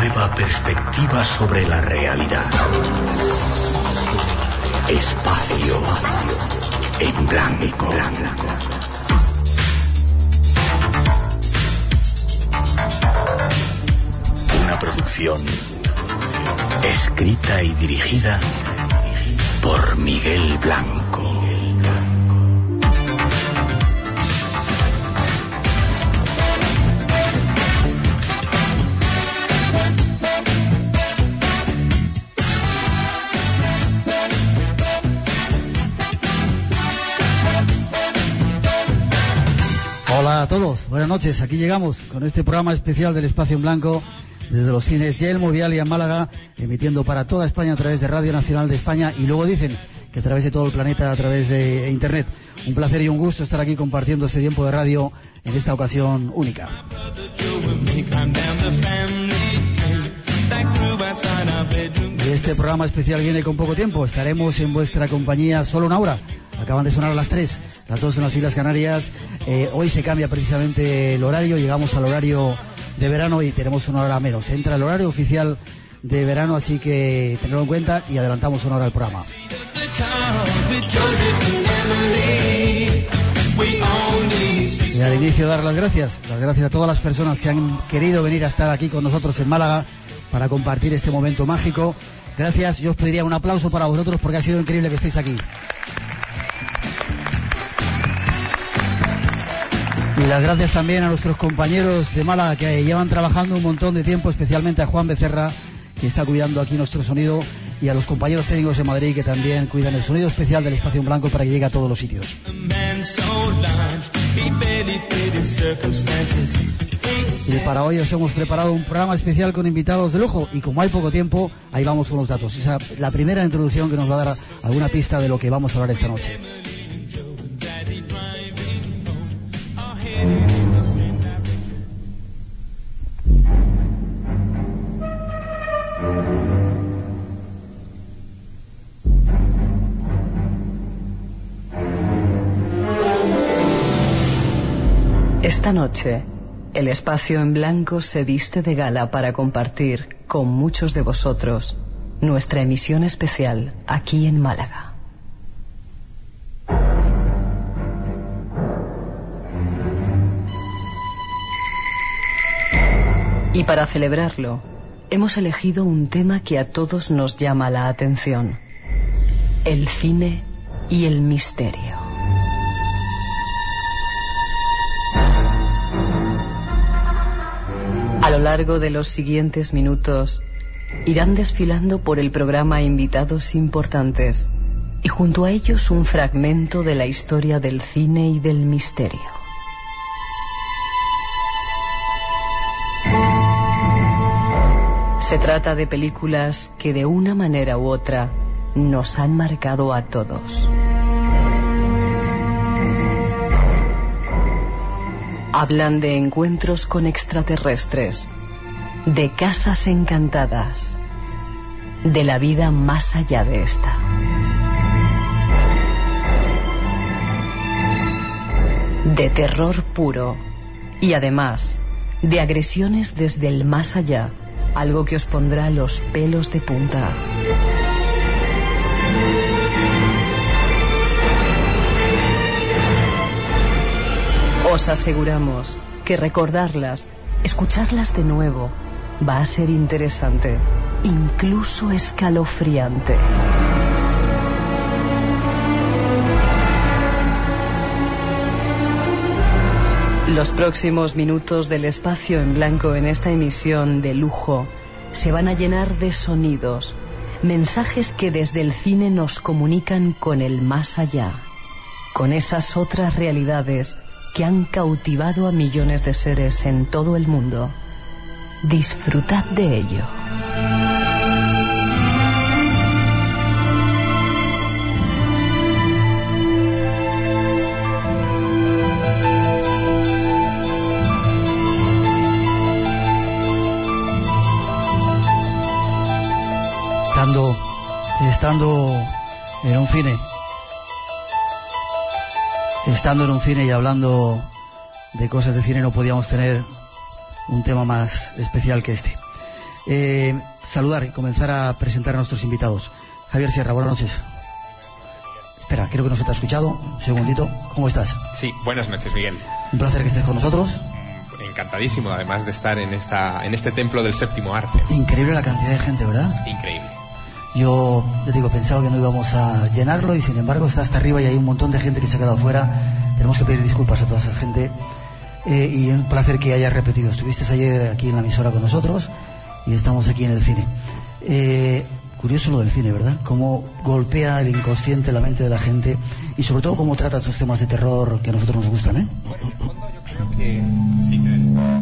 Nueva perspectiva sobre la realidad. Espacio en blanco. Una producción escrita y dirigida por Miguel Blanco. Buenas noches. Aquí llegamos con este programa especial del Espacio en Blanco desde los cines Yelmo, Vialia, Málaga, emitiendo para toda España a través de Radio Nacional de España y luego dicen que a través de todo el planeta, a través de Internet. Un placer y un gusto estar aquí compartiendo este tiempo de radio en esta ocasión única. Y este programa especial viene con poco tiempo. Estaremos en vuestra compañía solo una hora. Acaban de sonar a las 3, las dos en las Islas Canarias. Eh, hoy se cambia precisamente el horario, llegamos al horario de verano y tenemos una hora menos. Entra el horario oficial de verano, así que tenerlo en cuenta y adelantamos una hora al programa. Y al inicio dar las gracias, las gracias a todas las personas que han querido venir a estar aquí con nosotros en Málaga para compartir este momento mágico. Gracias, yo os pediría un aplauso para vosotros porque ha sido increíble que estéis aquí. Y las gracias también a nuestros compañeros de Málaga que llevan trabajando un montón de tiempo, especialmente a Juan Becerra, que está cuidando aquí nuestro sonido, y a los compañeros técnicos de Madrid que también cuidan el sonido especial del espacio en blanco para que llegue a todos los sitios. Y para hoy os hemos preparado un programa especial con invitados de lujo y como hay poco tiempo, ahí vamos con los datos. Esa la primera introducción que nos va a dar alguna pista de lo que vamos a hablar esta noche. Esta noche, el espacio en blanco se viste de gala para compartir con muchos de vosotros nuestra emisión especial aquí en Málaga. Y para celebrarlo, hemos elegido un tema que a todos nos llama la atención. El cine y el misterio. A lo largo de los siguientes minutos irán desfilando por el programa invitados importantes y junto a ellos un fragmento de la historia del cine y del misterio. Se trata de películas que de una manera u otra nos han marcado a todos. Hablan de encuentros con extraterrestres, de casas encantadas, de la vida más allá de esta. De terror puro y además de agresiones desde el más allá, algo que os pondrá los pelos de punta. Os aseguramos que recordarlas, escucharlas de nuevo, va a ser interesante, incluso escalofriante. Los próximos minutos del espacio en blanco en esta emisión de lujo se van a llenar de sonidos, mensajes que desde el cine nos comunican con el más allá, con esas otras realidades que han cautivado a millones de seres en todo el mundo. Disfrutad de ello. Estando, estando en un cine estando en un cine y hablando de cosas de cine, no podíamos tener un tema más especial que este. Eh, saludar y comenzar a presentar a nuestros invitados. Javier Sierra, buenas noches. Espera, creo que no se te ha escuchado. Un segundito. ¿Cómo estás? Sí, buenas noches, Miguel. Un placer que estés con nosotros. Encantadísimo, además de estar en, esta, en este templo del séptimo arte. Increíble la cantidad de gente, ¿verdad? Increíble. Yo, digo, pensaba que no íbamos a llenarlo y sin embargo está hasta arriba y hay un montón de gente que se ha quedado fuera. Tenemos que pedir disculpas a toda esa gente. Eh, y un placer que hayas repetido. Estuviste ayer aquí en la emisora con nosotros y estamos aquí en el cine. Eh, curioso lo del cine, ¿verdad? Cómo golpea el inconsciente la mente de la gente y sobre todo cómo trata esos temas de terror que a nosotros nos gustan, ¿eh? Bueno, en el fondo yo creo que... Sí, te decía,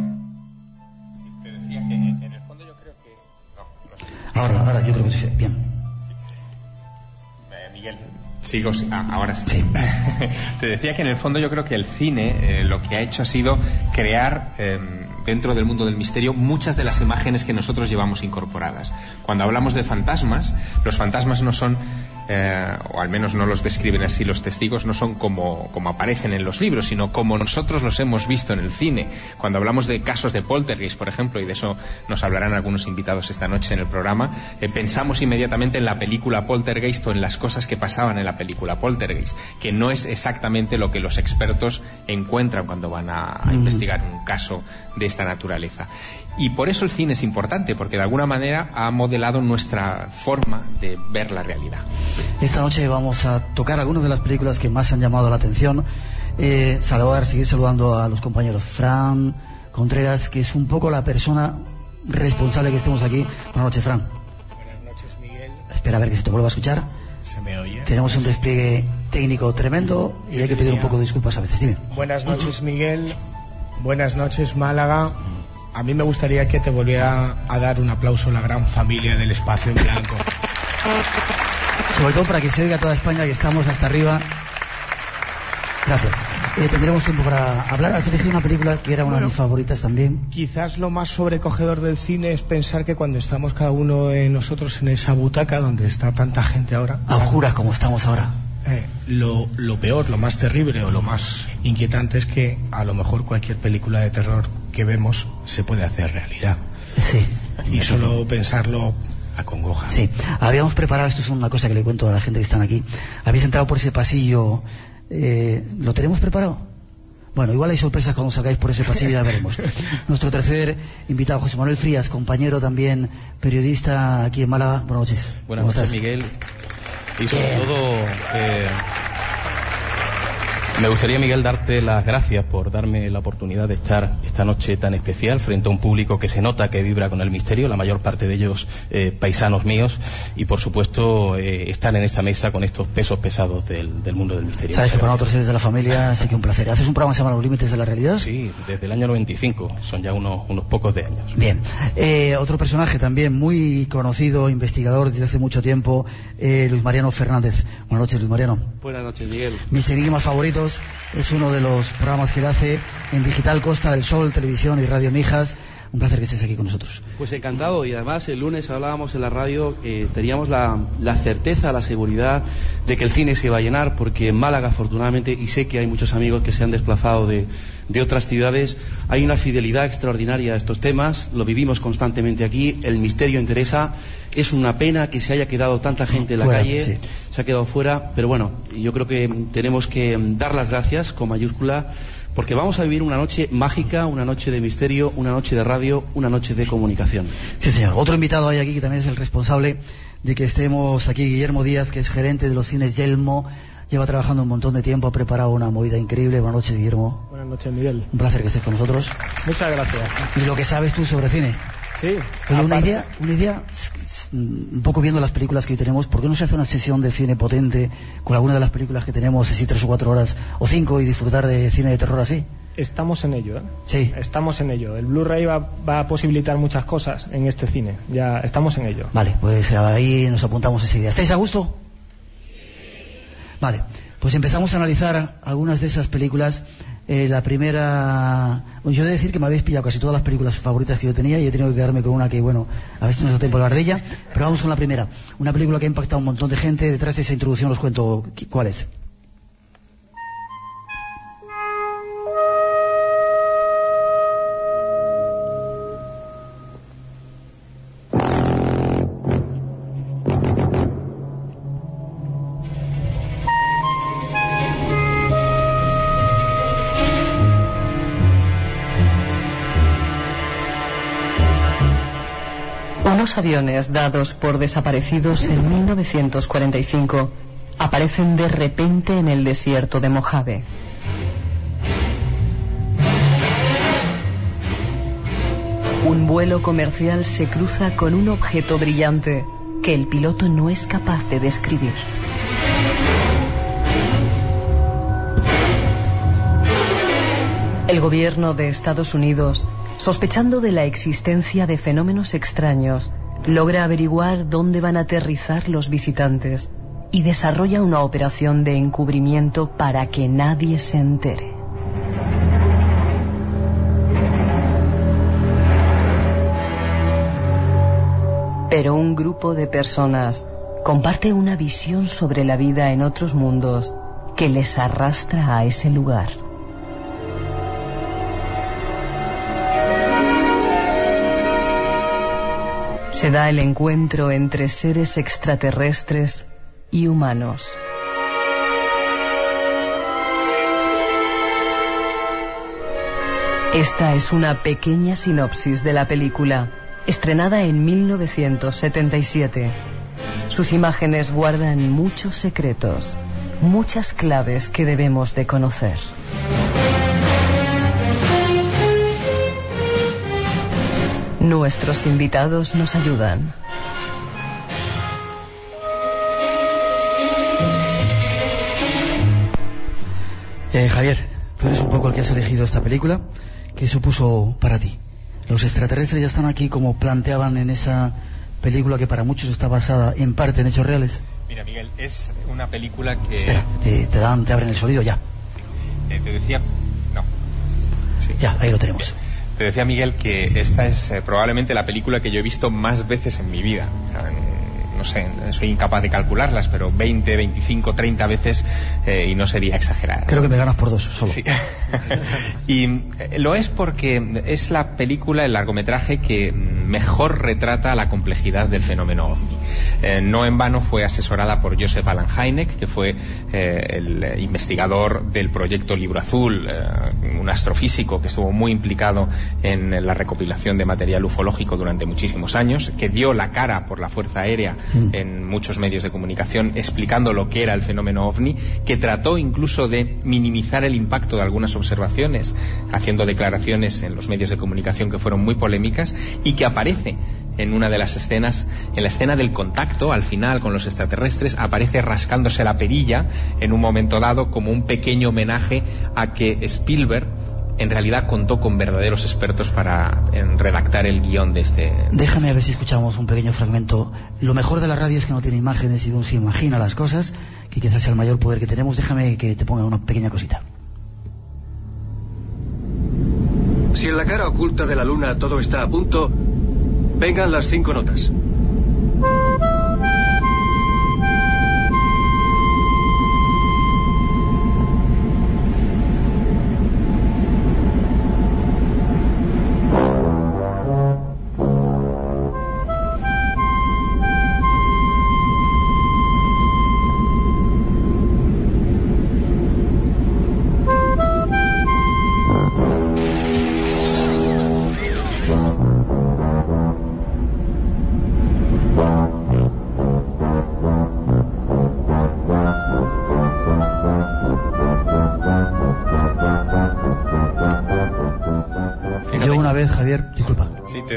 Ahora, ahora, yo creo que sí. Bien. Eh, Miguel, sigo, ah, ahora sí. Te decía que en el fondo yo creo que el cine eh, lo que ha hecho ha sido crear eh, dentro del mundo del misterio muchas de las imágenes que nosotros llevamos incorporadas. Cuando hablamos de fantasmas, los fantasmas no son, eh, o al menos no los describen así los testigos, no son como, como aparecen en los libros, sino como nosotros los hemos visto en el cine. Cuando hablamos de casos de poltergeist, por ejemplo, y de eso nos hablarán algunos invitados esta noche en el programa, eh, pensamos inmediatamente en la película Poltergeist o en las cosas que pasaban en la película Poltergeist, que no es exactamente lo que los expertos encuentran cuando van a, a Mm. investigar un caso de esta naturaleza. Y por eso el cine es importante, porque de alguna manera ha modelado nuestra forma de ver la realidad. Esta noche vamos a tocar algunas de las películas que más han llamado la atención. Eh, saludar, seguir saludando a los compañeros. Fran Contreras, que es un poco la persona responsable que estemos aquí. Buenas noches, Fran. Buenas noches, Miguel. Espera a ver que se te vuelva a escuchar. ¿Se me oye? Tenemos un despliegue técnico tremendo y hay que pedir un poco de disculpas a veces. Dime. Buenas noches, Miguel. Buenas noches, Málaga. A mí me gustaría que te volviera a dar un aplauso a la gran familia del espacio en blanco. Sobre todo para que se oiga toda España que estamos hasta arriba. Gracias. Eh, tendremos tiempo para hablar. Has elegido una película que era una de mis favoritas también. Quizás lo más sobrecogedor del cine es pensar que cuando estamos cada uno de nosotros en esa butaca donde está tanta gente ahora, A oscuras como estamos ahora. eh, lo, lo peor, lo más terrible o lo más inquietante es que a lo mejor cualquier película de terror que vemos se puede hacer realidad. Sí. Y solo pensarlo acongoja. Sí, habíamos preparado, esto es una cosa que le cuento a la gente que están aquí, habéis entrado por ese pasillo, eh, ¿lo tenemos preparado? Bueno, igual hay sorpresas cuando salgáis por ese pasillo, ya veremos. Nuestro tercer invitado, José Manuel Frías, compañero también, periodista aquí en Málaga. Buenas noches. Buenas ¿Cómo noches? Miguel. Y sobre todo, eh, me gustaría, Miguel, darte las gracias por darme la oportunidad de estar esta noche tan especial frente a un público que se nota que vibra con el misterio, la mayor parte de ellos eh, paisanos míos, y por supuesto eh, estar en esta mesa con estos pesos pesados del, del mundo del misterio. Sabes que para nosotros eres de la familia, así que un placer. ¿Haces un programa que se llama Los Límites de la Realidad? Sí, desde el año 95, son ya unos, unos pocos de años. Bien, Eh, otro personaje también muy conocido, investigador desde hace mucho tiempo, eh, Luis Mariano Fernández. Buenas noches, Luis Mariano. Buenas noches, Miguel. Mis enigmas favoritos es uno de los programas que hace en Digital Costa del Sol, Televisión y Radio Mijas. Un placer que estés aquí con nosotros. Pues encantado y además el lunes hablábamos en la radio teníamos la, la certeza, la seguridad de que el cine se iba a llenar porque en Málaga afortunadamente y sé que hay muchos amigos que se han desplazado de, de otras ciudades, hay una fidelidad extraordinaria a estos temas, lo vivimos constantemente aquí, el misterio interesa, es una pena que se haya quedado tanta gente en la Fuera, calle, sí. se ha quedado fuera, pero bueno, yo creo que tenemos que dar las gracias con mayúscula porque vamos a vivir una noche mágica, una noche de misterio, una noche de radio, una noche de comunicación. Sí, señor. Otro invitado hay aquí que también es el responsable de que estemos aquí, Guillermo Díaz, que es gerente de los cines Yelmo. Lleva trabajando un montón de tiempo, ha preparado una movida increíble. Buenas noches, Guillermo. Buenas noches, Miguel. Un placer que estés con nosotros. Muchas gracias. Y lo que sabes tú sobre cine. Sí. Oye, una idea, una idea, un poco viendo las películas que hoy tenemos, ¿por qué no se hace una sesión de cine potente con alguna de las películas que tenemos, así tres o cuatro horas o cinco y disfrutar de cine de terror así? Estamos en ello, ¿eh? Sí. Estamos en ello. El Blu-ray va, va a posibilitar muchas cosas en este cine. Ya estamos en ello. Vale, pues ahí nos apuntamos esa idea. ¿Estáis a gusto? Vale, pues empezamos a analizar algunas de esas películas Eh, la primera. Yo he de decir que me habéis pillado casi todas las películas favoritas que yo tenía y he tenido que quedarme con una que, bueno, a veces no tengo tiempo de hablar de ella. Pero vamos con la primera. Una película que ha impactado a un montón de gente. Detrás de esa introducción os cuento cuál es. Aviones dados por desaparecidos en 1945 aparecen de repente en el desierto de Mojave. Un vuelo comercial se cruza con un objeto brillante que el piloto no es capaz de describir. El gobierno de Estados Unidos, sospechando de la existencia de fenómenos extraños, logra averiguar dónde van a aterrizar los visitantes y desarrolla una operación de encubrimiento para que nadie se entere. Pero un grupo de personas comparte una visión sobre la vida en otros mundos que les arrastra a ese lugar. Se da el encuentro entre seres extraterrestres y humanos. Esta es una pequeña sinopsis de la película, estrenada en 1977. Sus imágenes guardan muchos secretos, muchas claves que debemos de conocer. Nuestros invitados nos ayudan. Eh, Javier, tú eres un poco el que has elegido esta película. ¿Qué supuso para ti? Los extraterrestres ya están aquí como planteaban en esa película que para muchos está basada en parte en hechos reales. Mira, Miguel, es una película que... Espera, te, te dan, te abren el sonido ya. Eh, te decía... No. Sí. Ya, ahí lo tenemos. Te decía Miguel que esta es eh, probablemente la película que yo he visto más veces en mi vida. No sé, soy incapaz de calcularlas, pero 20, 25, 30 veces eh, y no sería exagerar. Creo que me ganas por dos solo. Sí. y eh, lo es porque es la película, el largometraje que mejor retrata la complejidad del fenómeno ovni. Eh, no en vano fue asesorada por Joseph Alan Hynek, que fue eh, el investigador del proyecto Libro Azul, eh, un astrofísico que estuvo muy implicado en la recopilación de material ufológico durante muchísimos años, que dio la cara por la Fuerza Aérea Mm. en muchos medios de comunicación explicando lo que era el fenómeno ovni, que trató incluso de minimizar el impacto de algunas observaciones, haciendo declaraciones en los medios de comunicación que fueron muy polémicas y que aparece en una de las escenas, en la escena del contacto, al final con los extraterrestres, aparece rascándose la perilla en un momento dado como un pequeño homenaje a que Spielberg en realidad contó con verdaderos expertos para en, redactar el guion de este. Déjame a ver si escuchamos un pequeño fragmento. Lo mejor de la radio es que no tiene imágenes y uno se imagina las cosas, que quizás sea el mayor poder que tenemos. Déjame que te ponga una pequeña cosita. Si en la cara oculta de la luna todo está a punto, vengan las cinco notas.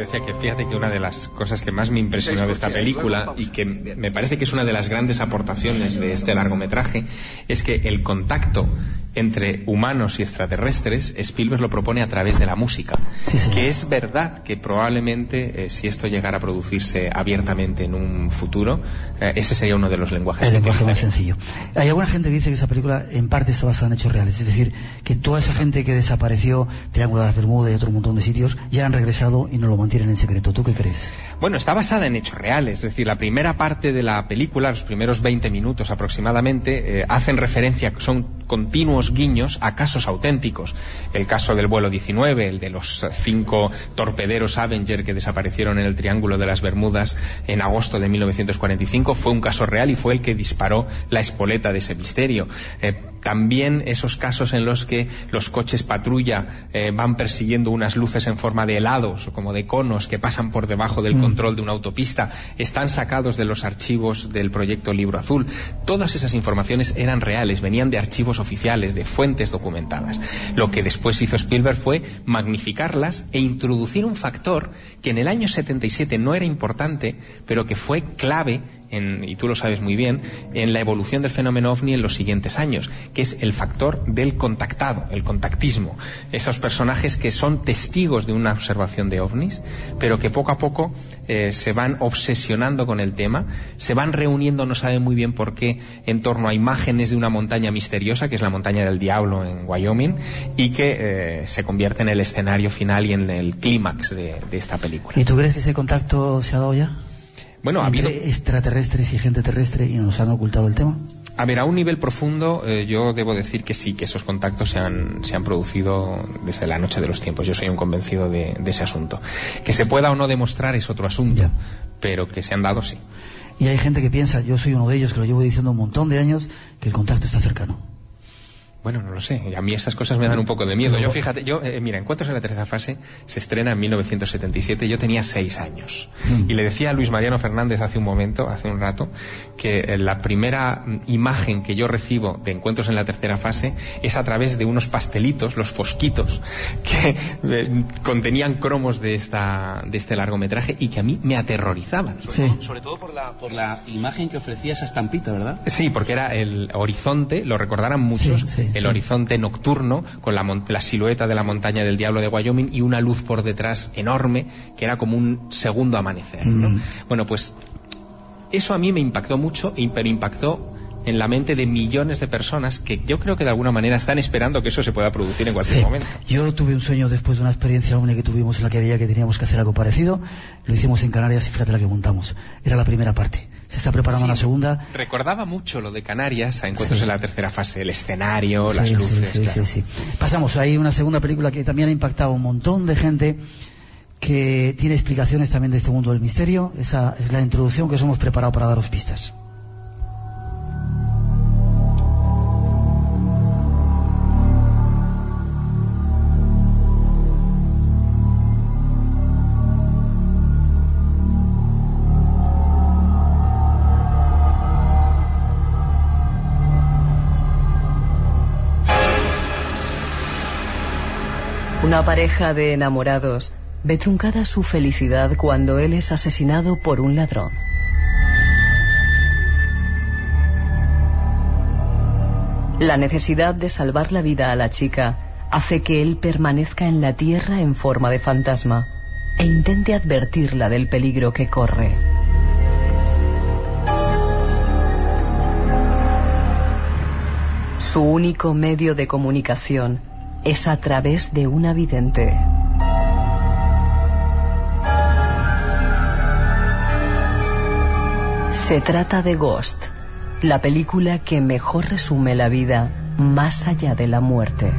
Decía que fíjate que una de las cosas que más me impresionó de esta película y que me parece que es una de las grandes aportaciones de este largometraje es que el contacto entre humanos y extraterrestres, Spielberg lo propone a través de la música. que es verdad que probablemente, eh, si esto llegara a producirse abiertamente en un futuro, eh, ese sería uno de los lenguajes. El lenguaje más sencillo. Hay alguna gente que dice que esa película en parte está basada en hechos reales. Es decir, que toda esa gente que desapareció, Triángulo de las Bermudas y otro montón de sitios, ya han regresado y no lo mantienen en secreto. ¿Tú qué crees? Bueno, está basada en hechos reales. Es decir, la primera parte de la película, los primeros 20 minutos aproximadamente, eh, hacen referencia, son continuos guiños a casos auténticos. El caso del vuelo 19, el de los cinco torpederos Avenger que desaparecieron en el Triángulo de las Bermudas en agosto de 1945, fue un caso real y fue el que disparó la espoleta de ese misterio. Eh, también esos casos en los que los coches patrulla eh, van persiguiendo unas luces en forma de helados o como de conos que pasan por debajo del mm. control de una autopista están sacados de los archivos del proyecto Libro Azul. Todas esas informaciones eran reales, venían de archivos oficiales, de fuentes documentadas. Lo que después hizo Spielberg fue magnificarlas e introducir un factor que en el año 77 no era importante, pero que fue clave y tú lo sabes muy bien, en la evolución del fenómeno ovni en los siguientes años, que es el factor del contactado, el contactismo. Esos personajes que son testigos de una observación de ovnis, pero que poco a poco eh, se van obsesionando con el tema, se van reuniendo, no saben muy bien por qué, en torno a imágenes de una montaña misteriosa, que es la montaña del diablo en Wyoming, y que eh, se convierte en el escenario final y en el clímax de, de esta película. ¿Y tú crees que ese contacto se ha dado ya? Bueno, ha habido... extraterrestres y gente terrestre y nos han ocultado el tema. A ver, a un nivel profundo, eh, yo debo decir que sí, que esos contactos se han, se han producido desde la noche de los tiempos. Yo soy un convencido de, ese asunto. Que se pueda o no demostrar es otro asunto, pero que se han dado sí. Y hay gente que piensa, yo soy uno de ellos, que lo llevo diciendo un montón de años, que el contacto está cercano. Bueno, no lo sé. A mí esas cosas me dan un poco de miedo. Yo, fíjate, yo, eh, mira, Encuentros en la tercera fase se estrena en 1977. Yo tenía seis años. Mm. Y le decía a Luis Mariano Fernández hace un momento, hace un rato, que eh, la primera mm, imagen que yo recibo de Encuentros en la tercera fase es a través de unos pastelitos, los fosquitos, que eh, contenían cromos de, esta, de este largometraje y que a mí me aterrorizaban. Sobre, todo, por la, por la imagen que ofrecía esa estampita, ¿verdad? Sí, porque era el horizonte, lo recordarán muchos. Sí, el horizonte nocturno con la, silueta de la montaña del Diablo de Wyoming y una luz por detrás enorme que era como un segundo amanecer. Mm. Bueno, pues eso a mí me impactó mucho, pero impactó en la mente de millones de personas que yo creo que de alguna manera están esperando que eso se pueda producir en cualquier momento. Yo tuve un sueño después de una experiencia única que tuvimos en la que veía que teníamos que hacer algo parecido. Lo hicimos en Canarias y fíjate la que montamos. Era la primera parte se está preparando la segunda. Recordaba mucho lo de Canarias a encuentros en la tercera fase, el escenario, las luces. Sí, sí, sí. Pasamos ahí una segunda película que también ha impactado a un montón de gente que tiene explicaciones también de este mundo del misterio. Esa es la introducción que os hemos preparado para daros pistas. Una pareja de enamorados ve truncada su felicidad cuando él es asesinado por un ladrón. La necesidad de salvar la vida a la chica hace que él permanezca en la tierra en forma de fantasma e intente advertirla del peligro que corre. Su único medio de comunicación es a través de una vidente. Se trata de Ghost, la película que mejor resume la vida más allá de la muerte.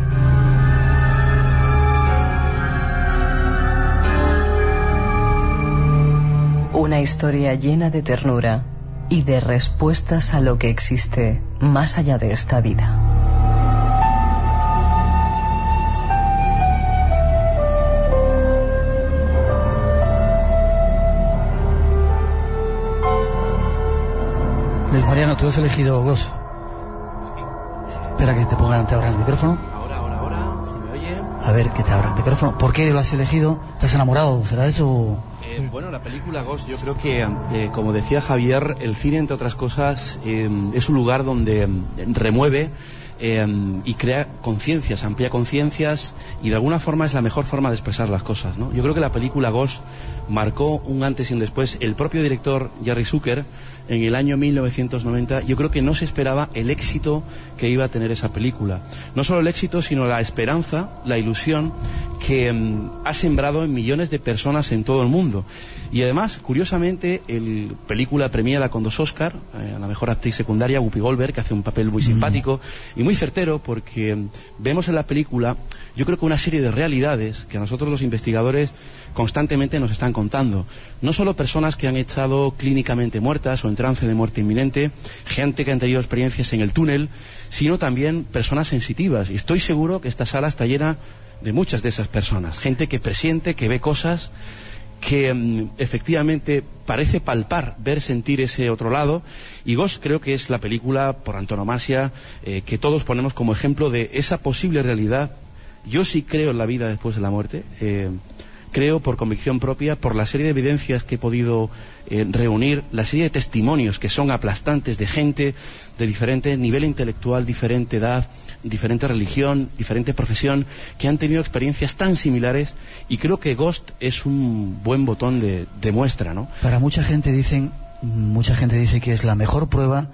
Una historia llena de ternura y de respuestas a lo que existe más allá de esta vida. Mariano, tú has elegido Ghost. Espera que te pongan ante ahora el micrófono. Ahora, ahora, ahora. ¿Se me oye? A ver, que te abra el micrófono. ¿Por qué lo has elegido? ¿Estás enamorado? ¿Será eso? Eh, bueno, la película Ghost, yo creo que, eh, como decía Javier, el cine, entre otras cosas, eh, es un lugar donde mm, remueve eh, y crea conciencias, amplía conciencias y de alguna forma es la mejor forma de expresar las cosas. ¿no? Yo creo que la película Ghost marcó un antes y un después. El propio director Jerry Zucker en el año 1990, yo creo que no se esperaba el éxito que iba a tener esa película. No solo el éxito, sino la esperanza, la ilusión que mm, ha sembrado en millones de personas en todo el mundo. Y además, curiosamente, el película premiada con dos Oscar, eh, a la mejor actriz secundaria, Whoopi Goldberg, que hace un papel muy simpático y muy certero, porque vemos en la película, yo creo que una serie de realidades que a nosotros los investigadores constantemente nos están contando. No solo personas que han estado clínicamente muertas o en trance de muerte inminente, gente que han tenido experiencias en el túnel, sino también personas sensitivas. Y estoy seguro que esta sala está llena de muchas de esas personas. Gente que presiente, que ve cosas, que mm, efectivamente parece palpar, ver, sentir ese otro lado. Y Ghost creo que es la película por antonomasia eh, que todos ponemos como ejemplo de esa posible realidad. Yo sí creo en la vida después de la muerte. eh, creo por convicción propia, por la serie de evidencias que he podido eh, reunir, la serie de testimonios que son aplastantes de gente de diferente nivel intelectual, diferente edad, diferente religión, diferente profesión, que han tenido experiencias tan similares y creo que Ghost es un buen botón de, de muestra, ¿no? Para mucha gente dicen, mucha gente dice que es la mejor prueba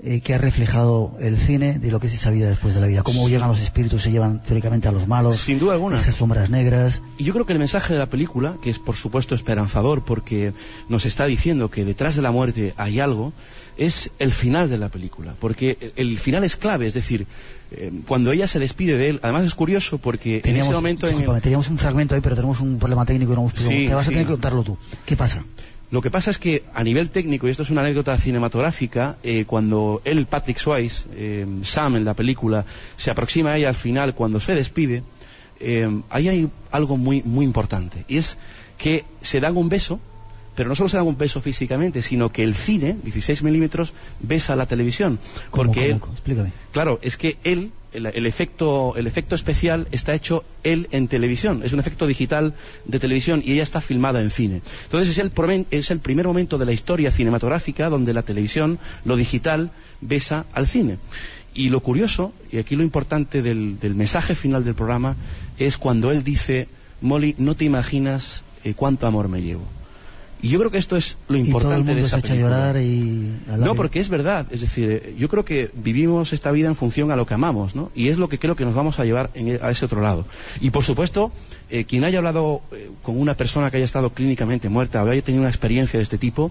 eh, que ha reflejado el cine de lo que es esa vida después de la vida. Cómo llegan los espíritus, se llevan teóricamente a los malos. Sin duda alguna. Esas sombras negras. Y yo creo que el mensaje de la película, que es por supuesto esperanzador porque nos está diciendo que detrás de la muerte hay algo, es el final de la película. Porque el final es clave, es decir, eh, cuando ella se despide de él, además es curioso porque en ese momento... En el- teníamos un fragmento ahí, pero tenemos un problema técnico y no hemos Sí, Te vas sí. a tener que contarlo tú. ¿Qué pasa? Lo que pasa es que a nivel técnico, y esto es una anécdota cinematográfica, eh, cuando él, Patrick Swayze, eh, Sam en la película, se aproxima a ella al final, cuando se despide, eh, ahí hay algo muy, muy importante. Y es que se dan un beso, pero no solo se dan un beso físicamente, sino que el cine, 16 milímetros, besa la televisión. ¿Cómo, Porque cómo? él, Explícame. Claro, es que él, el, el efecto, el efecto especial está hecho él en televisión. Es un efecto digital de televisión y ella está filmada en cine. Entonces es el, es el primer momento de la historia cinematográfica donde la televisión, lo digital, besa al cine. Y lo curioso, y aquí lo importante del, del mensaje final del programa, es cuando él dice, Molly, no te imaginas eh, cuánto amor me llevo. Y yo creo que esto es lo Y todo el importante mundo de se esa película. llorar y... No, porque es verdad. Es decir, eh, yo creo que vivimos esta vida en función a lo que amamos, ¿no? Y es lo que creo que nos vamos a llevar en e- a ese otro lado. Y por supuesto, eh, quien haya hablado eh, con una persona que haya estado clínicamente muerta o haya tenido una experiencia de este tipo,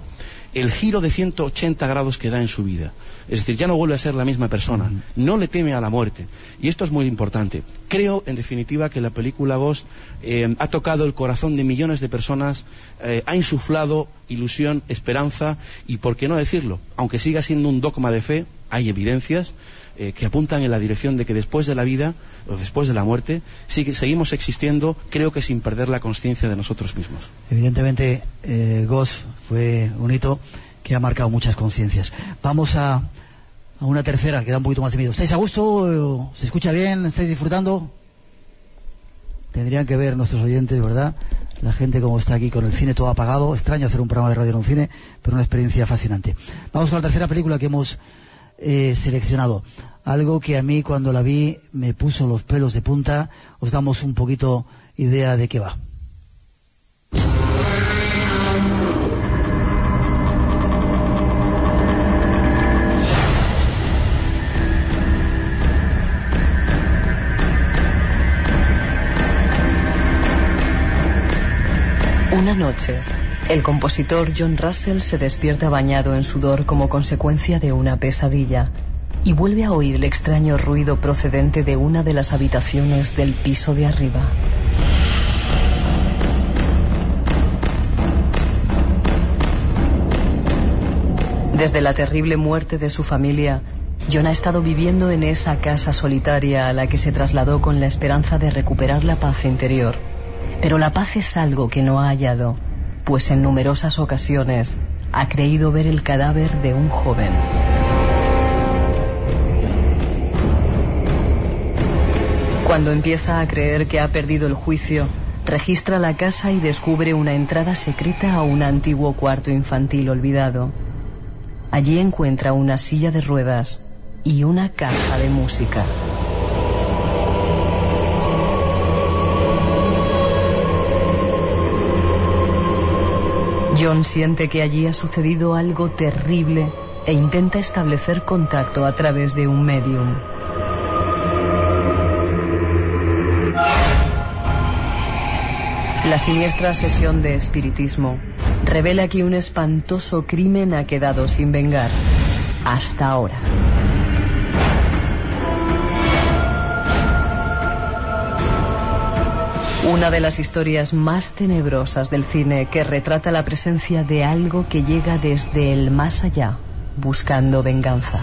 el giro de 180 grados que da en su vida. Es decir, ya no vuelve a ser la misma persona. No le teme a la muerte. Y esto es muy importante. Creo, en definitiva, que la película Ghost eh, ha tocado el corazón de millones de personas, eh, ha insuflado ilusión, esperanza y, por qué no decirlo, aunque siga siendo un dogma de fe, hay evidencias eh, que apuntan en la dirección de que después de la vida después de la muerte seguimos existiendo, creo que sin perder la conciencia de nosotros mismos. Evidentemente, eh, Ghost fue un hito que ha marcado muchas conciencias. Vamos a, a una tercera que da un poquito más de miedo. ¿Estáis a gusto? ¿Se escucha bien? ¿Estáis disfrutando? Tendrían que ver nuestros oyentes, ¿verdad? La gente como está aquí con el cine todo apagado. Extraño hacer un programa de radio en un cine, pero una experiencia fascinante. Vamos con la tercera película que hemos eh, seleccionado. Algo que a mí cuando la vi me puso los pelos de punta. Os damos un poquito idea de qué va. Una noche, el compositor John Russell se despierta bañado en sudor como consecuencia de una pesadilla y vuelve a oír el extraño ruido procedente de una de las habitaciones del piso de arriba. Desde la terrible muerte de su familia, John ha estado viviendo en esa casa solitaria a la que se trasladó con la esperanza de recuperar la paz interior. Pero la paz es algo que no ha hallado, pues en numerosas ocasiones ha creído ver el cadáver de un joven. Cuando empieza a creer que ha perdido el juicio, registra la casa y descubre una entrada secreta a un antiguo cuarto infantil olvidado. Allí encuentra una silla de ruedas y una caja de música. John siente que allí ha sucedido algo terrible e intenta establecer contacto a través de un medium. La siniestra sesión de espiritismo revela que un espantoso crimen ha quedado sin vengar hasta ahora. Una de las historias más tenebrosas del cine que retrata la presencia de algo que llega desde el más allá, buscando venganza.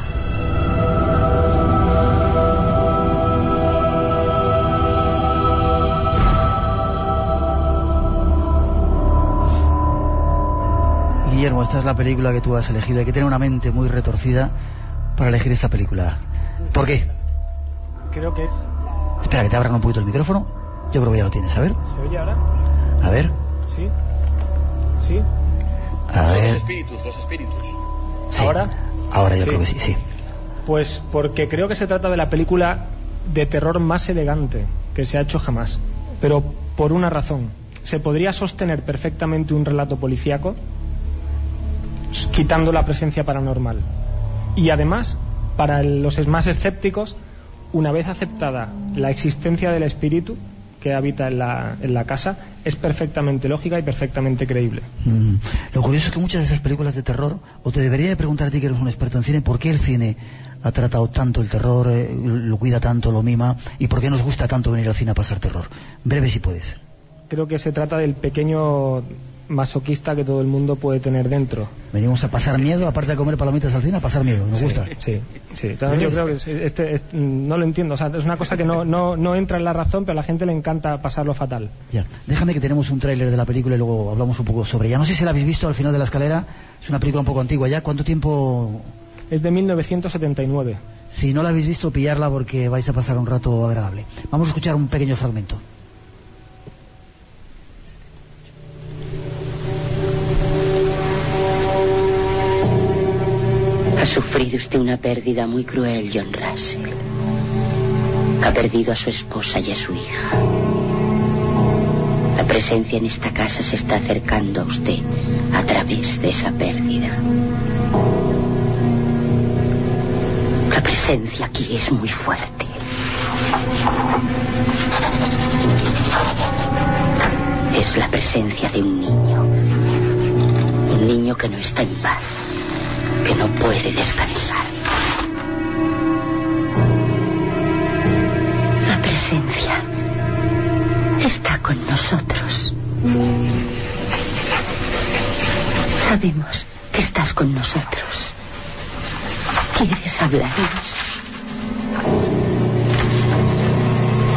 Guillermo, esta es la película que tú has elegido. Hay que tener una mente muy retorcida para elegir esta película. ¿Por qué? Creo que... Espera, que te abran un poquito el micrófono. Yo creo que ya lo tienes. A ver. ¿Se oye ahora? A ver. Sí. Sí. A ver. Los espíritus, los espíritus. Sí. ¿Ahora? Ahora yo Sí. creo que sí, sí. Pues porque creo que se trata de la película de terror más elegante que se ha hecho jamás. Pero por una razón. Se podría sostener perfectamente un relato policíaco quitando la presencia paranormal. Y además, para los más escépticos, una vez aceptada la existencia del espíritu que habita en la, en la casa, es perfectamente lógica y perfectamente creíble. Mm, Lo curioso es que muchas de esas películas de terror, o te debería de preguntar a ti que eres un experto en cine, ¿por qué el cine ha tratado tanto el terror, eh, lo cuida tanto, lo mima, y por qué nos gusta tanto venir al cine a pasar terror? Breve si puedes. Creo que se trata del pequeño masoquista que todo el mundo puede tener dentro. Venimos a pasar miedo, aparte de comer palomitas al cine, a pasar miedo, nos gusta. Sí, sí. Entonces yo creo que es- este, es- no lo entiendo. O sea, es una cosa que no, no, no entra en la razón, pero a la gente le encanta pasarlo fatal. Ya, déjame que tenemos un tráiler de la película y luego hablamos un poco sobre ella. No sé si la habéis visto al final de la escalera, es una película un poco antigua ya. ¿Cuánto tiempo Es de 1979. Si no la habéis visto, pillarla porque vais a pasar un rato agradable. Vamos a escuchar un pequeño fragmento. Ha sufrido usted una pérdida muy cruel, John Russell. Ha perdido a su esposa y a su hija. La presencia en esta casa se está acercando a usted a través de esa pérdida. La presencia aquí es muy fuerte. Es la presencia de un niño. Un niño que no está en paz que no puede descansar. La presencia está con nosotros. Sabemos que estás con nosotros. ¿Quieres hablarnos?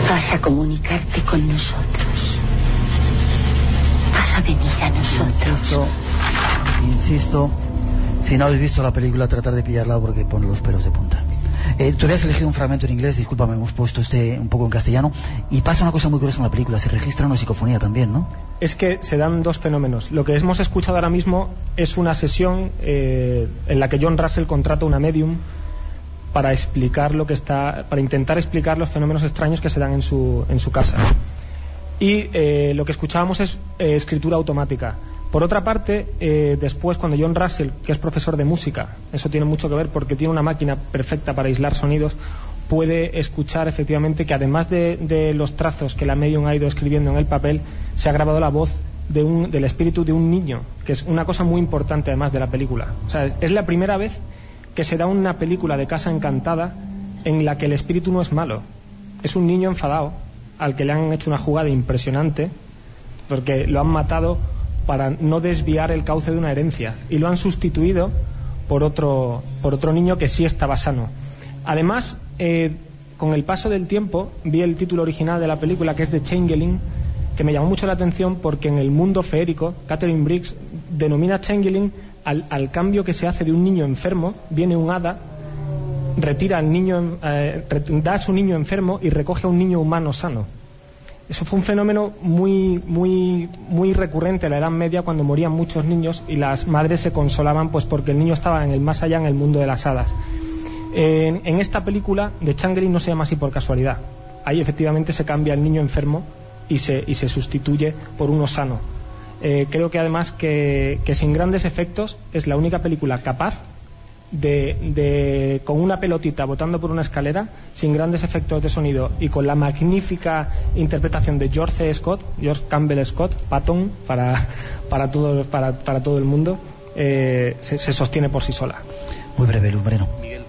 Vas a comunicarte con nosotros. Vas a venir a nosotros. Insisto, insisto, si no habéis visto la película, tratar de pillarla porque pone los pelos de punta. Eh, tú habías elegido un fragmento en inglés, discúlpame, hemos puesto este un poco en castellano, y pasa una cosa muy curiosa en la película, se registra una psicofonía también, ¿no? Es que se dan dos fenómenos. Lo que hemos escuchado ahora mismo es una sesión eh, en la que John Russell contrata una medium para explicar lo que está, para intentar explicar los fenómenos extraños que se dan en su, en su casa. Y eh, lo que escuchábamos es eh, escritura automática. Por otra parte, eh, después cuando John Russell, que es profesor de música, eso tiene mucho que ver porque tiene una máquina perfecta para aislar sonidos, puede escuchar efectivamente que además de, los trazos que la medium ha ido escribiendo en el papel, se ha grabado la voz de un- del espíritu de un niño, que es una cosa muy importante además de la película. O sea, es la primera vez que se da una película de Casa Encantada en la que el espíritu no es malo, es un niño enfadado al que le han hecho una jugada impresionante porque lo han matado para no desviar el cauce de una herencia y lo han sustituido por otro, por otro niño que sí estaba sano. Además, eh, con el paso del tiempo, vi el título original de la película, que es de Changeling, que me llamó mucho la atención porque en el mundo feérico, Catherine Briggs denomina Changeling al, al cambio que se hace de un niño enfermo, viene un hada retira al niño, eh, da a su niño enfermo y recoge a un niño humano sano. Eso fue un fenómeno muy, muy, muy recurrente en la Edad Media cuando morían muchos niños y las madres se consolaban pues porque el niño estaba en el más allá, en el mundo de las hadas. En, esta película de Changri no se llama así por casualidad. Ahí efectivamente se cambia el niño enfermo y se, y se sustituye por uno sano. Eh, creo que además que, que sin grandes efectos es la única película capaz de, de, con una pelotita botando por una escalera, sin grandes efectos de sonido y con la magnífica interpretación de George C. Scott, George Campbell Scott, Patton, para, para, todo, para, para todo el mundo, eh, se, se, sostiene por sí sola. Muy breve, Luz Moreno. Miguel,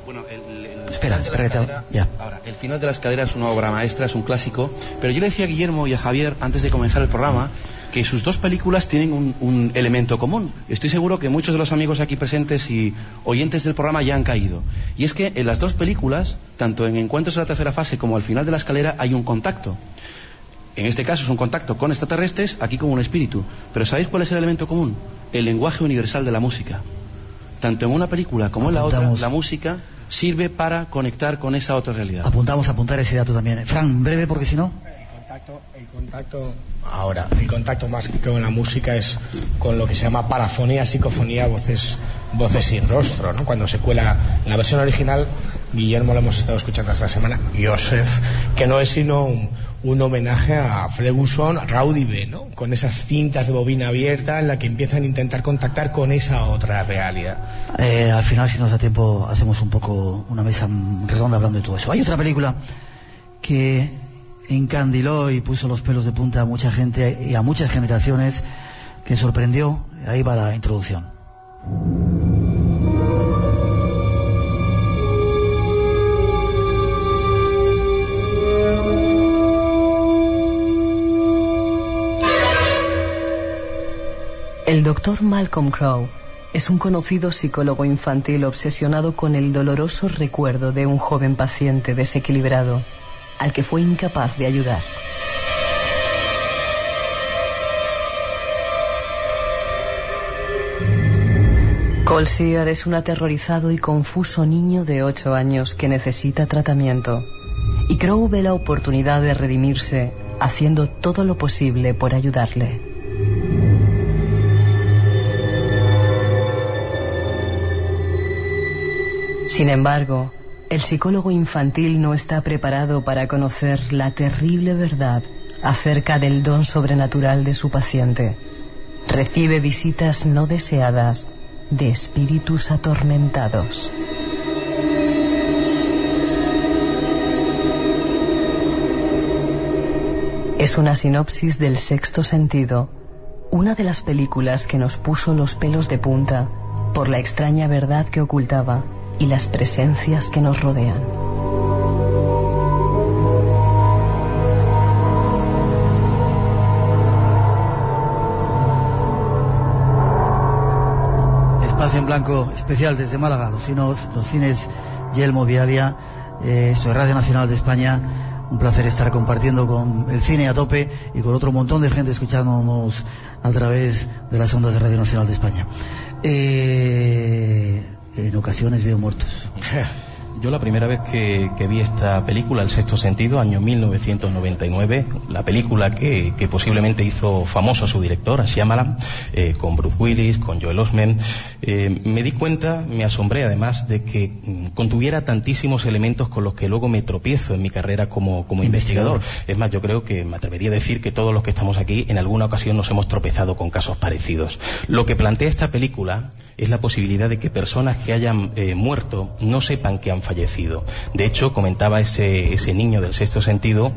espera, espera, escalera, ya. Ahora, el final de la escalera es una obra maestra, es un clásico, pero yo le decía a Guillermo y a Javier antes de comenzar el programa que sus dos películas tienen un, un, elemento común. Estoy seguro que muchos de los amigos aquí presentes y oyentes del programa ya han caído. Y es que en las dos películas, tanto en Encuentros de la tercera fase como al final de la escalera, hay un contacto. En este caso es un contacto con extraterrestres, aquí con un espíritu. Pero ¿sabéis cuál es el elemento común? El lenguaje universal de la música. Tanto en una película como Apuntamos. en la otra, la música sirve para conectar con esa otra realidad. Apuntamos a apuntar ese dato también. Fran, breve porque si no. Contacto, el contacto ahora, el contacto más que con la música es con lo que se llama parafonía, psicofonía, voces, voces sin rostro, ¿no? Cuando se cuela en la versión original, Guillermo lo hemos estado escuchando esta semana, Joseph, que no es sino un, un homenaje a Ferguson, a Rowdy B, ¿no? Con esas cintas de bobina abierta en la que empiezan a intentar contactar con esa otra realidad. Eh, al final, si nos da tiempo, hacemos un poco una mesa redonda hablando de todo eso. Hay otra película que encandiló y puso los pelos de punta a mucha gente y a muchas generaciones que sorprendió. Ahí va la introducción. El doctor Malcolm Crowe es un conocido psicólogo infantil obsesionado con el doloroso recuerdo de un joven paciente desequilibrado al que fue incapaz de ayudar. Colsear es un aterrorizado y confuso niño de 8 años que necesita tratamiento. Y Crow ve la oportunidad de redimirse haciendo todo lo posible por ayudarle. Sin embargo, el psicólogo infantil no está preparado para conocer la terrible verdad acerca del don sobrenatural de su paciente. Recibe visitas no deseadas de espíritus atormentados. Es una sinopsis del sexto sentido, una de las películas que nos puso los pelos de punta por la extraña verdad que ocultaba y las presencias que nos rodean. Espacio en blanco especial desde Málaga, los, cines Yelmo Vialia, eh, esto es Radio Nacional de España. Un placer estar compartiendo con el cine a tope y con otro montón de gente escuchándonos a través de las ondas de Radio Nacional de España. Eh, en ocasiones veo muertos. Yo la primera vez que, que, vi esta película, El Sexto Sentido, año 1999, la película que, que posiblemente hizo famoso a su director, a Shyamalan, eh, con Bruce Willis, con Joel Osment, eh, me di cuenta, me asombré además de que mm, contuviera tantísimos elementos con los que luego me tropiezo en mi carrera como, como investigador. investigador. Es más, yo creo que me atrevería a decir que todos los que estamos aquí en alguna ocasión nos hemos tropezado con casos parecidos. Lo que plantea esta película es la posibilidad de que personas que hayan eh, muerto no sepan que han fallecido. De hecho, comentaba ese, ese niño del sexto sentido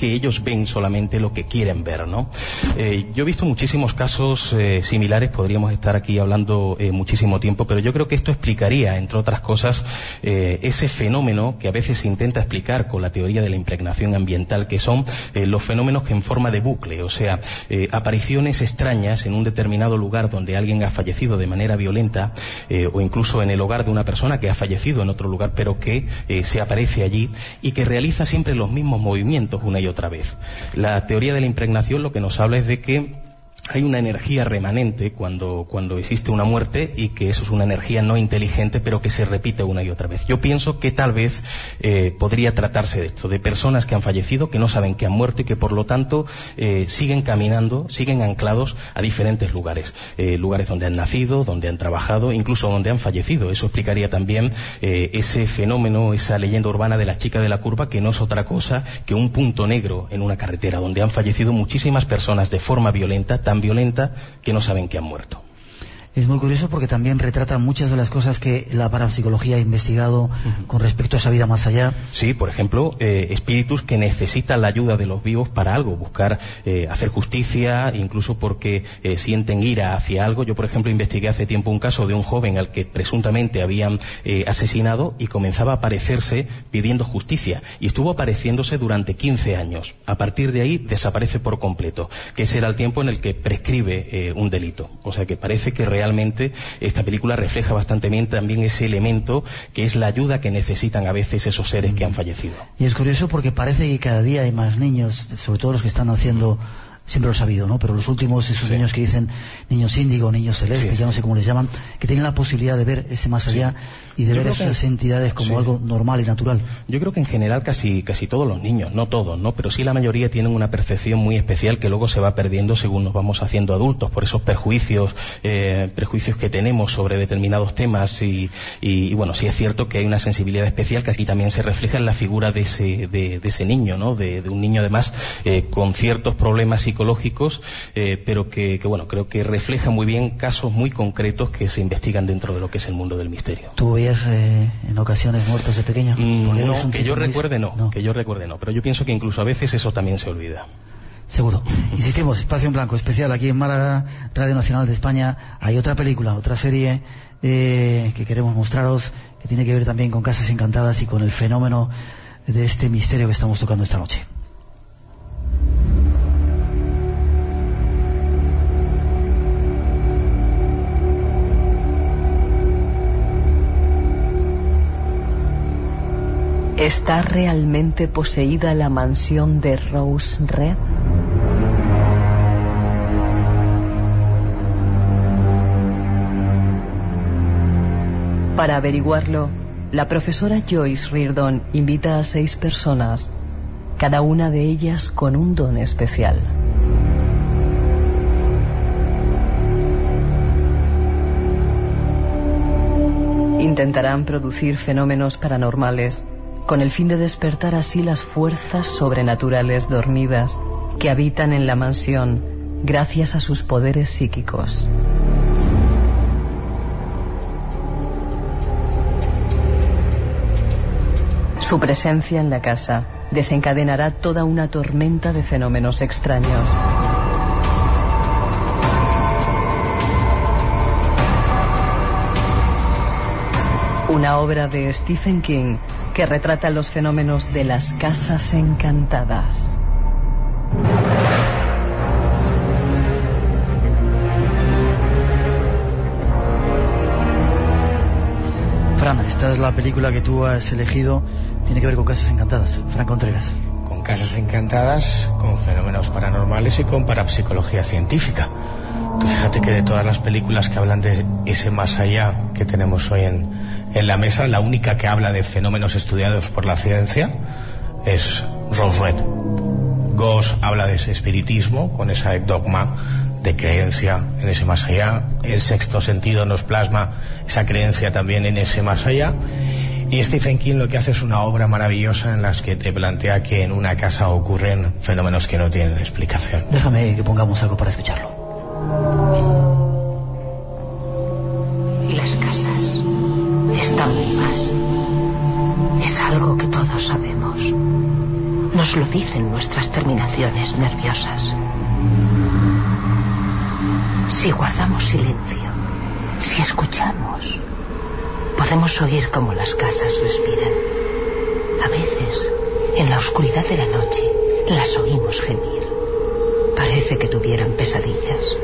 que ellos ven solamente lo que quieren ver, ¿no? Eh, yo he visto muchísimos casos eh, similares, podríamos estar aquí hablando eh, muchísimo tiempo, pero yo creo que esto explicaría, entre otras cosas, ese fenómeno que a veces se intenta explicar con la teoría de la impregnación ambiental, que son los fenómenos que en forma de bucle, o sea, apariciones extrañas en un determinado lugar donde alguien ha fallecido de manera violenta, o incluso en el hogar de una persona que ha fallecido en otro lugar, pero que se aparece allí y que realiza siempre los mismos movimientos una y otra vez. La teoría de la impregnación lo que nos habla es de que hay una energía remanente cuando, cuando existe una muerte y que eso es una energía no inteligente pero que se repite una y otra vez. Yo pienso que tal vez eh, podría tratarse de esto, de personas que han fallecido, que no saben que han muerto y que por lo tanto eh, siguen caminando, siguen anclados a diferentes lugares. Eh, lugares donde han nacido, donde han trabajado, incluso donde han fallecido. Eso explicaría también ese fenómeno, esa leyenda urbana de la chica de la curva que no es otra cosa que un punto negro en una carretera donde han fallecido muchísimas personas de forma violenta, violenta que no saben que han muerto. Es muy curioso porque también retrata muchas de las cosas que la parapsicología ha investigado con respecto a esa vida más allá. Sí, por ejemplo, eh, espíritus que necesitan la ayuda de los vivos para algo, buscar eh, hacer justicia, incluso porque eh, sienten ira hacia algo. Yo, por ejemplo, investigué hace tiempo un caso de un joven al que presuntamente habían asesinado y comenzaba a aparecerse pidiendo justicia. Y estuvo apareciéndose durante 15 años. A partir de ahí desaparece por completo, que ese era el tiempo en el que prescribe un delito. O sea que parece que realmente esta película refleja bastante bien también ese elemento que es la ayuda que necesitan a veces esos seres que han fallecido. Y es curioso porque parece que cada día hay más niños, sobre todo los que están haciendo siempre lo he sabido, ¿no? Pero los últimos, esos niños que dicen niños índigo, niños celestes, ya no sé cómo les llaman, que tienen la posibilidad de ver ese más allá y de ver esas entidades como algo normal y natural. Yo creo que en general casi, casi todos los niños, no todos, ¿no? Pero sí la mayoría tienen una percepción muy especial que luego se va perdiendo según nos vamos haciendo adultos, por esos perjuicios, eh, prejuicios que tenemos sobre determinados temas y, y, bueno, sí es cierto que hay una sensibilidad especial que aquí también se refleja en la figura de ese, de, ese niño, ¿no? De, un niño además eh, con ciertos problemas psicológicos psicológicos, eh, pero que, bueno, creo que refleja muy bien casos muy concretos que se investigan dentro de lo que es el mundo del misterio. ¿Tú veías eh, en ocasiones muertos de pequeño? Mm, no, que yo recuerde no, que yo recuerde no, pero yo pienso que incluso a veces eso también se olvida. Seguro. Insistimos, Espacio en Blanco, especial aquí en Málaga, Radio Nacional de España. Hay otra película, otra serie eh, que queremos mostraros, que tiene que ver también con Casas Encantadas y con el fenómeno de este misterio que estamos tocando esta noche. ¿Está realmente poseída la mansión de Rose Red? Para averiguarlo, la profesora Joyce Reardon invita a seis personas, cada una de ellas con un don especial. Intentarán producir fenómenos paranormales con el fin de despertar así las fuerzas sobrenaturales dormidas que habitan en la mansión gracias a sus poderes psíquicos. Su presencia en la casa desencadenará toda una tormenta de fenómenos extraños. Una obra de Stephen King que retrata los fenómenos de las casas encantadas. Fran, esta es la película que tú has elegido, tiene que ver con casas encantadas. Fran Contreras. Con casas encantadas, con fenómenos paranormales y con parapsicología científica. Tú fíjate que de todas las películas que hablan de ese más allá que tenemos hoy en, en la mesa, la única que habla de fenómenos estudiados por la ciencia es Rose Red. Goss habla de ese espiritismo con ese dogma de creencia en ese más allá. El sexto sentido nos plasma esa creencia también en ese más allá. Y Stephen King lo que hace es una obra maravillosa en las que te plantea que en una casa ocurren fenómenos que no tienen explicación. Déjame que pongamos algo para escucharlo. Sabemos. Nos lo dicen nuestras terminaciones nerviosas. Si guardamos silencio, si escuchamos, podemos oír cómo las casas respiran. A veces, en la oscuridad de la noche, las oímos gemir. Parece que tuvieran pesadillas.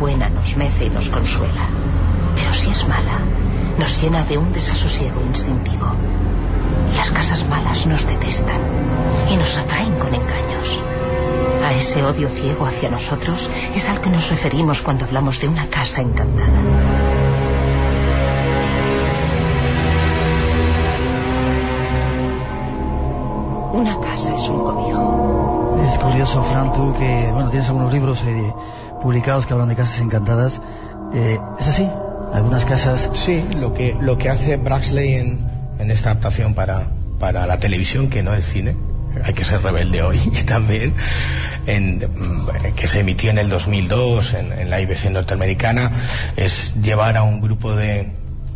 Buena nos mece y nos consuela. Pero si es mala, nos llena de un desasosiego instintivo. Las casas malas nos detestan y nos atraen con engaños. A ese odio ciego hacia nosotros es al que nos referimos cuando hablamos de una casa encantada. Una casa es un cobijo. Curioso, Fran, tú que, bueno, tienes algunos libros eh, publicados que hablan de casas encantadas. Eh, ¿Es así? Algunas casas... Sí, lo que, lo que hace Braxley en, en esta adaptación para, para la televisión, que no es cine, hay que ser rebelde hoy también en, mm, que se emitió en el 2002 en, en, la IBC norteamericana es llevar a un grupo de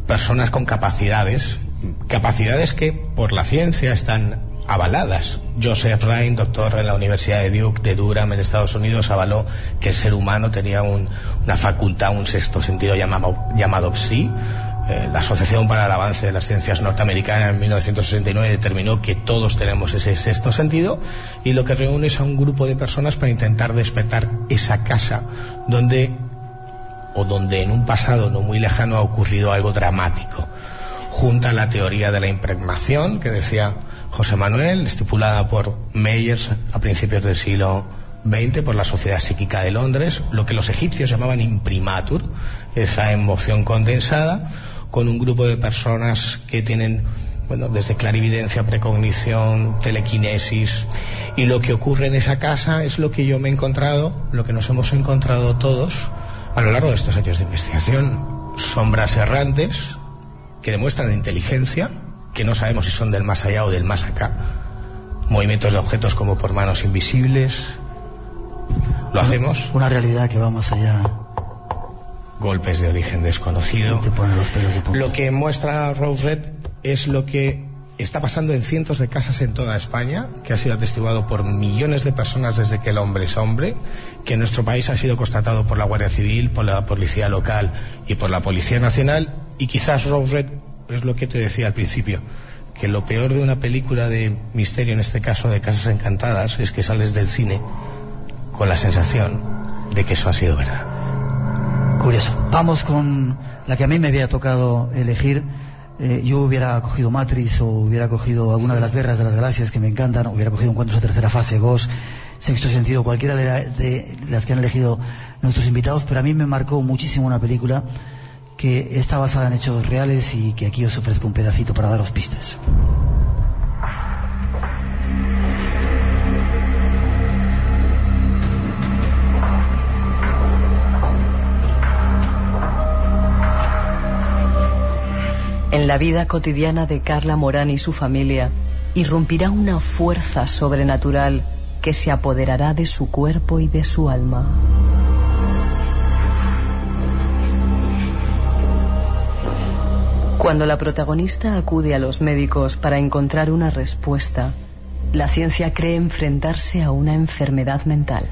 personas con capacidades capacidades que por la ciencia están avaladas. Joseph Ryan, doctor en la Universidad de Duke de Durham en Estados Unidos, avaló que el ser humano tenía un, una facultad, un sexto sentido llamado, psi. Eh, la Asociación para el Avance de las Ciencias Norteamericanas en 1969 determinó que todos tenemos ese sexto sentido y lo que reúne es a un grupo de personas para intentar despertar esa casa donde o donde en un pasado no muy lejano ha ocurrido algo dramático. Junta la teoría de la impregnación que decía José Manuel, estipulada por Meyers a principios del siglo XX por la Sociedad Psíquica de Londres, lo que los egipcios llamaban imprimatur, esa emoción condensada, con un grupo de personas que tienen, bueno, desde clarividencia, precognición, telequinesis, y lo que ocurre en esa casa es lo que yo me he encontrado, lo que nos hemos encontrado todos a lo largo de estos años de investigación. Sombras errantes que demuestran inteligencia, que no sabemos si son del más allá o del más acá. Movimientos de objetos como por manos invisibles. Lo hacemos. Una realidad que va más allá. Golpes de origen desconocido. Te los pelos de punta. Lo que muestra Rose Red es lo que está pasando en cientos de casas en toda España, que ha sido atestiguado por millones de personas desde que el hombre es hombre, que en nuestro país ha sido constatado por la Guardia Civil, por la Policía Local y por la Policía Nacional, y quizás Rose Red es lo que te decía al principio, que lo peor de una película de misterio, en este caso de Casas Encantadas, es que sales del cine con la sensación de que eso ha sido verdad. Curioso. Vamos con la que a mí me había tocado elegir. Eh, yo hubiera cogido Matrix o hubiera cogido alguna de las guerras de las galaxias que me encantan, hubiera cogido Encuentros de Tercera Fase, Ghost, Sexto Sentido, cualquiera de, de las que han elegido nuestros invitados, pero a mí me marcó muchísimo una película que está basada en hechos reales y que aquí os ofrezco un pedacito para daros pistas. En la vida cotidiana de Carla Morán y su familia irrumpirá una fuerza sobrenatural que se apoderará de su cuerpo y de su alma. Cuando la protagonista acude a los médicos para encontrar una respuesta, la ciencia cree enfrentarse a una enfermedad mental.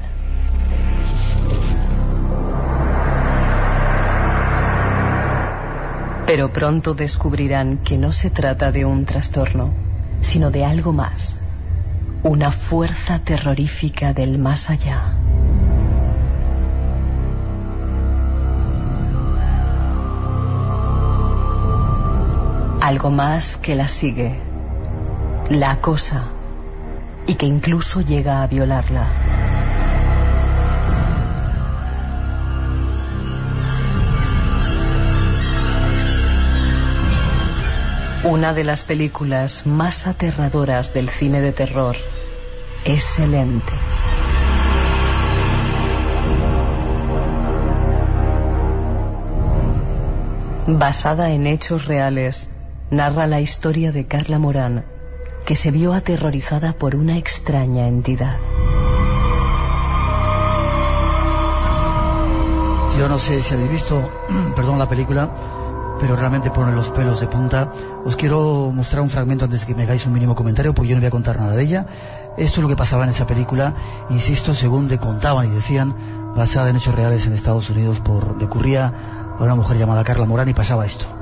Pero pronto descubrirán que no se trata de un trastorno, sino de algo más, una fuerza terrorífica del más allá. Algo más que la sigue, la acosa y que incluso llega a violarla. Una de las películas más aterradoras del cine de terror es. Basada en hechos reales, narra la historia de Carla Morán, que se vio aterrorizada por una extraña entidad. Yo no sé si habéis visto, perdón, la película, pero realmente pone los pelos de punta. Os quiero mostrar un fragmento antes de que me hagáis un mínimo comentario, porque yo no voy a contar nada de ella. Esto es lo que pasaba en esa película, insisto, según de contaban y decían, basada en hechos reales en Estados Unidos, por le ocurría a una mujer llamada Carla Morán y pasaba esto.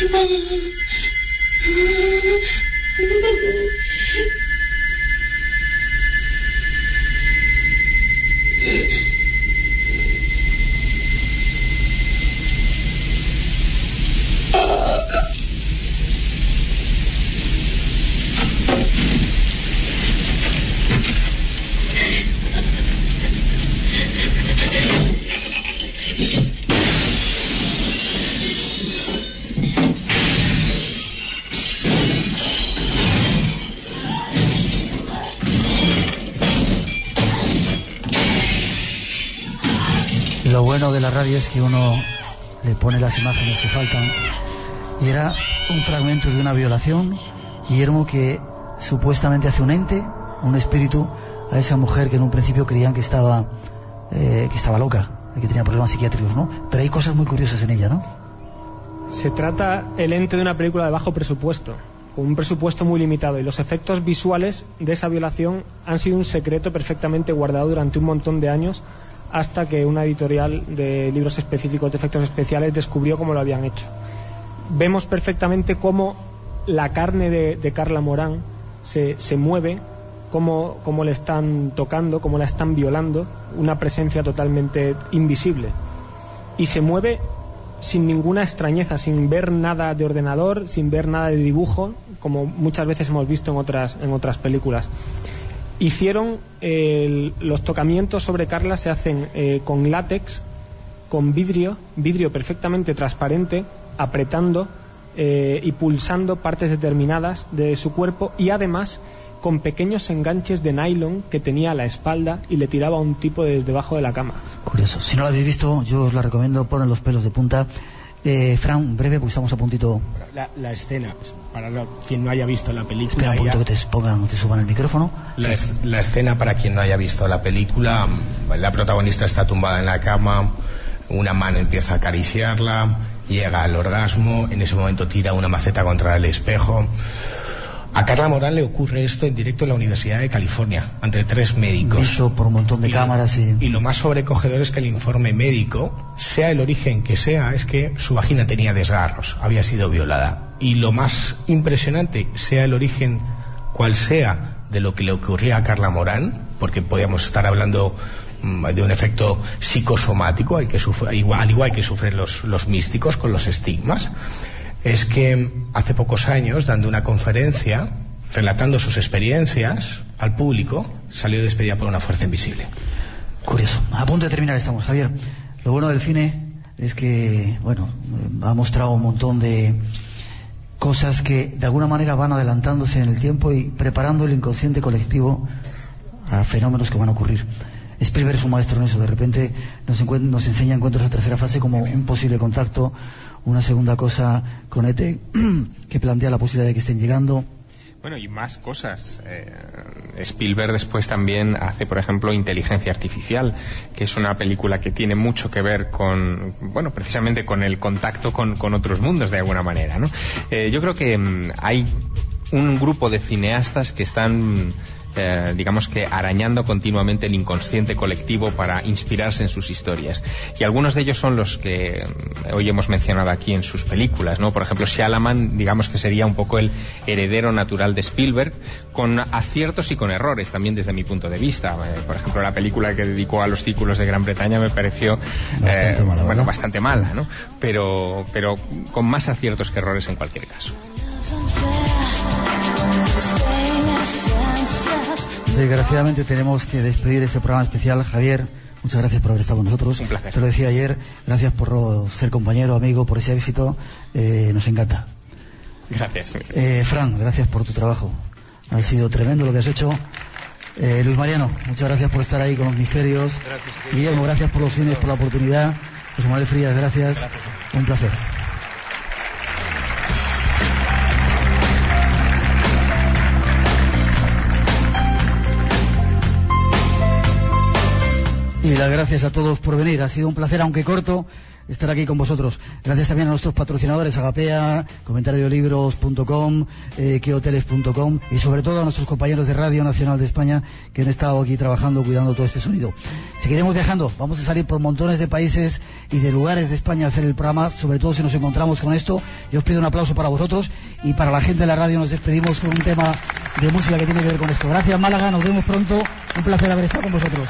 Ah! De la radio que uno le pone las imágenes que faltan. Y era un fragmento de una violación, Guillermo, que supuestamente hace un ente, un espíritu, a esa mujer que en un principio creían que estaba, eh, que estaba loca, que tenía problemas psiquiátricos, ¿no? Pero hay cosas muy curiosas en ella, ¿no? Se trata el ente de una película de bajo presupuesto, con un presupuesto muy limitado, y los efectos visuales de esa violación han sido un secreto perfectamente guardado durante un montón de años hasta que una editorial de libros específicos de efectos especiales descubrió cómo lo habían hecho. Vemos perfectamente cómo la carne de, Carla Morán se, se mueve, cómo, cómo le están tocando, cómo la están violando, una presencia totalmente invisible. Y se mueve sin ninguna extrañeza, sin ver nada de ordenador, sin ver nada de dibujo, como muchas veces hemos visto en otras, en otras películas hicieron los tocamientos sobre Carla se hacen eh, con látex, con vidrio, vidrio perfectamente transparente, apretando eh, y pulsando partes determinadas de su cuerpo y además con pequeños enganches de nylon que tenía a la espalda y le tiraba a un tipo desde debajo de la cama. Curioso. Si no la habéis visto, yo os la recomiendo, ponen los pelos de punta. Eh, Fran, breve, porque estamos a puntito. La, la escena, pues, para lo- quien no haya visto la película, Espera un ya- poquito que te pongan, te suban el micrófono. La, es- la escena, para quien no haya visto la película, mm, la protagonista está tumbada en la cama, una mano empieza a acariciarla, llega al orgasmo, en ese momento tira una maceta contra el espejo. Carla Morán le ocurre esto en directo en la Universidad de California, ante tres médicos. Visto por un montón de Y- cámaras y... Y lo más sobrecogedor es que el informe médico, sea el origen que sea, es que su vagina tenía desgarros, había sido violada. Y lo más impresionante, sea el origen cual sea de lo que le ocurría a Carla Morán, porque podíamos estar hablando mm, de un efecto psicosomático al, que sufre- igual, al igual que sufren los, los místicos con los estigmas, es que hace pocos años, dando una conferencia, relatando sus experiencias al público, salió despedida por una fuerza invisible. Curioso. A punto de terminar estamos, Javier. Lo bueno del cine es que, bueno, ha mostrado un montón de cosas que de alguna manera van adelantándose en el tiempo y preparando el inconsciente colectivo a fenómenos que van a ocurrir. Spielberg es un maestro en eso, de repente nos, nos enseña encuentros de tercera fase como un posible contacto, una segunda cosa con ET que plantea la posibilidad de que estén llegando. Bueno, y más cosas. Eh, Spielberg después también hace, por ejemplo, Inteligencia Artificial, que es una película que tiene mucho que ver con, bueno, precisamente con el contacto con, con otros mundos de alguna manera, ¿no? Eh, yo creo que mm, hay un grupo de cineastas que están eh, digamos que arañando continuamente el inconsciente colectivo para inspirarse en sus historias. Y algunos de ellos son los que mm, hoy hemos mencionado aquí en sus películas, ¿no? Por ejemplo, Shalaman, digamos que sería un poco el heredero natural de Spielberg, con aciertos y con errores también desde mi punto de vista. Eh, por ejemplo, la película que dedicó a los círculos de Gran Bretaña me pareció Bastante eh, mala, bueno, bastante mala, ¿no? Pero, pero con más aciertos que errores en cualquier caso. Desgraciadamente tenemos que despedir este programa especial. Javier, muchas gracias por haber estado con nosotros. Un placer. Te lo decía ayer, gracias por ser compañero, amigo, por ese éxito. Eh, nos encanta. Gracias. Eh, Fran, gracias por tu trabajo. Ha sido tremendo lo que has hecho. Eh, Luis Mariano, muchas gracias por estar ahí con los misterios. Guillermo, gracias por los cines, por la oportunidad. José Manuel Frías, gracias. Un placer. Y las gracias a todos por venir. Ha sido un placer, aunque corto, estar aquí con vosotros. Gracias también a nuestros patrocinadores, Agapea, comentariodelibros.com, eh, quehoteles.com y sobre todo a nuestros compañeros de Radio Nacional de España que han estado aquí trabajando, cuidando todo este sonido. Seguiremos viajando, vamos a salir por montones de países y de lugares de España a hacer el programa, sobre todo si nos encontramos con esto. Yo os pido un aplauso para vosotros y para la gente de la radio nos despedimos con un tema de música que tiene que ver con esto. Gracias Málaga, nos vemos pronto. Un placer haber estado con vosotros.